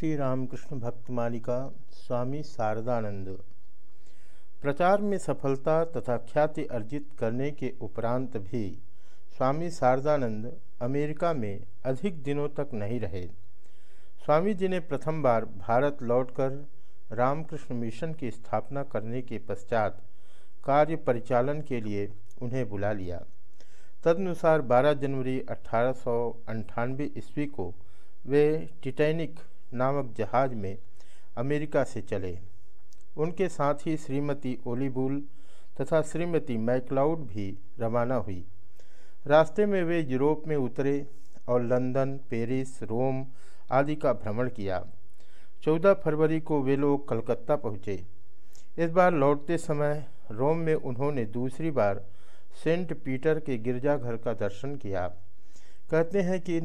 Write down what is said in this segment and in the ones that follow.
श्री रामकृष्ण भक्त मालिका स्वामी शारदानंद। प्रचार में सफलता तथा ख्याति अर्जित करने के उपरांत भी स्वामी शारदानंद अमेरिका में अधिक दिनों तक नहीं रहे। स्वामी जी ने प्रथम बार भारत लौटकर रामकृष्ण मिशन की स्थापना करने के पश्चात कार्य परिचालन के लिए उन्हें बुला लिया। तदनुसार 12 जनवरी अठारह ईस्वी को वे टिटैनिक नामक जहाज़ में अमेरिका से चले। उनके साथ ही श्रीमती ओलीबुल तथा श्रीमती मैकलाउड भी रवाना हुई। रास्ते में वे यूरोप में उतरे और लंदन, पेरिस, रोम आदि का भ्रमण किया। 14 फरवरी को वे लोग कलकत्ता पहुँचे। इस बार लौटते समय रोम में उन्होंने दूसरी बार सेंट पीटर के गिरजाघर का दर्शन किया। कहते हैं कि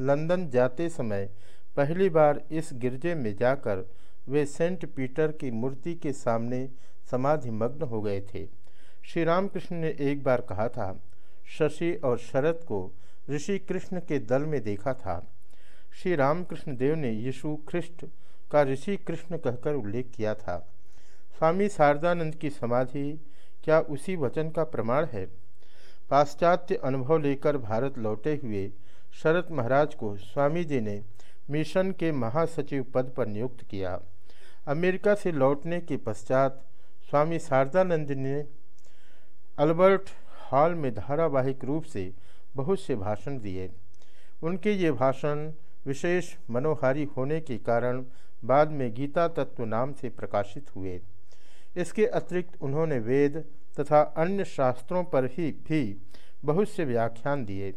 लंदन जाते समय पहली बार इस गिरजे में जाकर वे सेंट पीटर की मूर्ति के सामने समाधि मग्न हो गए थे। श्री रामकृष्ण ने एक बार कहा था, शशि और शरद को ऋषि कृष्ण के दल में देखा था। श्री रामकृष्ण देव ने यीशु ख्रिस्ट का ऋषि कृष्ण कहकर उल्लेख किया था, स्वामी शारदानंद की समाधि क्या उसी वचन का प्रमाण है? पाश्चात्य अनुभव लेकर भारत लौटे हुए शरद महाराज को स्वामी जी ने मिशन के महासचिव पद पर नियुक्त किया। अमेरिका से लौटने के पश्चात स्वामी शारदानंद ने अल्बर्ट हॉल में धारावाहिक रूप से बहुत से भाषण दिए। उनके ये भाषण विशेष मनोहारी होने के कारण बाद में गीता तत्व नाम से प्रकाशित हुए। इसके अतिरिक्त उन्होंने वेद तथा अन्य शास्त्रों पर ही भी बहुत से व्याख्यान दिए।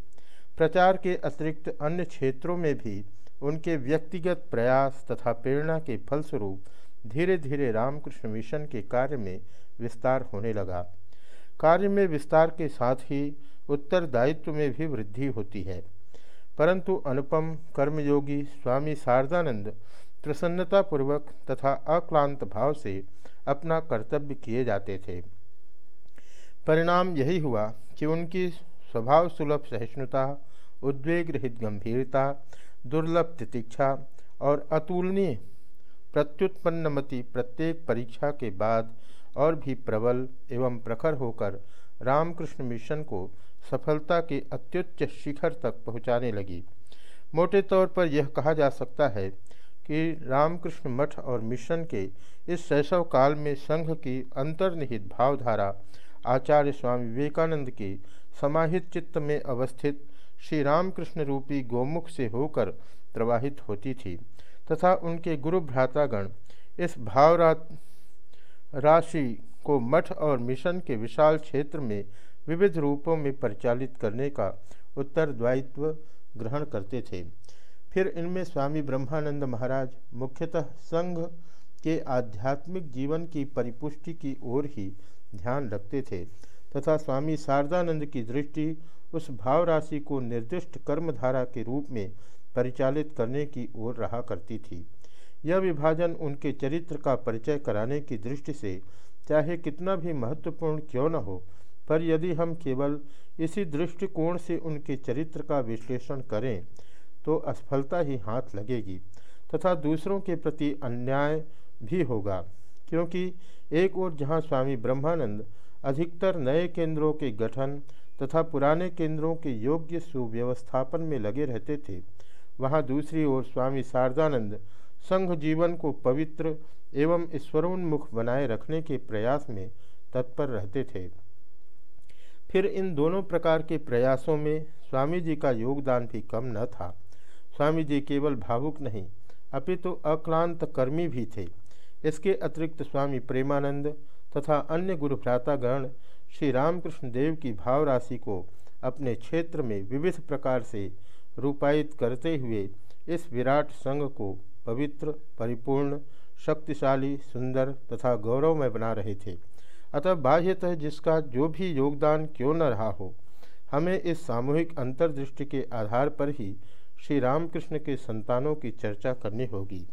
प्रचार के अतिरिक्त अन्य क्षेत्रों में भी उनके व्यक्तिगत प्रयास तथा प्रेरणा के फलस्वरूप धीरे धीरे रामकृष्ण मिशन के कार्य में विस्तार होने लगा। कार्य में विस्तार के साथ ही उत्तरदायित्व में भी वृद्धि होती है। परंतु अनुपम, कर्मयोगी, स्वामी शारदानंद प्रसन्नतापूर्वक तथा अक्लांत भाव से अपना कर्तव्य किए जाते थे। परिणाम यही हुआ कि उनकी स्वभाव सुलभ सहिष्णुता, उद्वेग रहित गंभीरता दुर्लभ तितिक्षा और अतुलनीय प्रत्युत्पन्नमति प्रत्येक परीक्षा के बाद और भी प्रबल एवं प्रखर होकर रामकृष्ण मिशन को सफलता के अत्युच्च शिखर तक पहुँचाने लगी। मोटे तौर पर यह कहा जा सकता है कि रामकृष्ण मठ और मिशन के इस शैशव काल में संघ की अंतर्निहित भावधारा आचार्य स्वामी विवेकानंद की समाहित चित्त में अवस्थित श्री रामकृष्ण रूपी गोमुख से होकर प्रवाहित होती थी, तथा उनके गुरु भ्रातागण इस भावरा, राशि को मठ और मिशन के विशाल क्षेत्र में विविध रूपों में परिचालित करने का उत्तरदायित्व ग्रहण करते थे। फिर इनमें स्वामी ब्रह्मानंद महाराज मुख्यतः संघ के आध्यात्मिक जीवन की परिपुष्टि की ओर ही ध्यान रखते थे, तथा स्वामी शारदानंद की दृष्टि उस भाव राशि को निर्दिष्ट कर्मधारा के रूप में परिचालित करने की ओर रहा करती थी। यह विभाजन उनके चरित्र का परिचय कराने की दृष्टि से चाहे कितना भी महत्वपूर्ण क्यों न हो, पर यदि हम केवल इसी दृष्टिकोण से उनके चरित्र का विश्लेषण करें तो असफलता ही हाथ लगेगी, तथा दूसरों के प्रति अन्याय भी होगा, क्योंकि एक ओर जहाँ स्वामी ब्रह्मानंद अधिकतर नए केंद्रों के गठन तथा पुराने केंद्रों के योग्य सुव्यवस्थापन में लगे रहते थे। वहाँ दूसरी ओर स्वामी शारदानंद संघ जीवन को पवित्र एवं ईश्वरोन्मुख बनाए रखने के प्रयास में तत्पर रहते थे। फिर इन दोनों प्रकार के प्रयासों में स्वामी जी का योगदान भी कम न था। स्वामी जी केवल भावुक नहीं, अपितु तो अक्लांत कर्मी भी थे। इसके अतिरिक्त स्वामी प्रेमानंद तथा अन्य गुरु भ्रातागण श्री रामकृष्ण देव की भाव राशि को अपने क्षेत्र में विविध प्रकार से रूपायित करते हुए इस विराट संघ को पवित्र, परिपूर्ण, शक्तिशाली, सुंदर तथा गौरवमय बना रहे थे। अतः बाह्यतः जिसका जो भी योगदान क्यों न रहा हो, हमें इस सामूहिक अंतर्दृष्टि के आधार पर ही श्री रामकृष्ण के संतानों की चर्चा करनी होगी।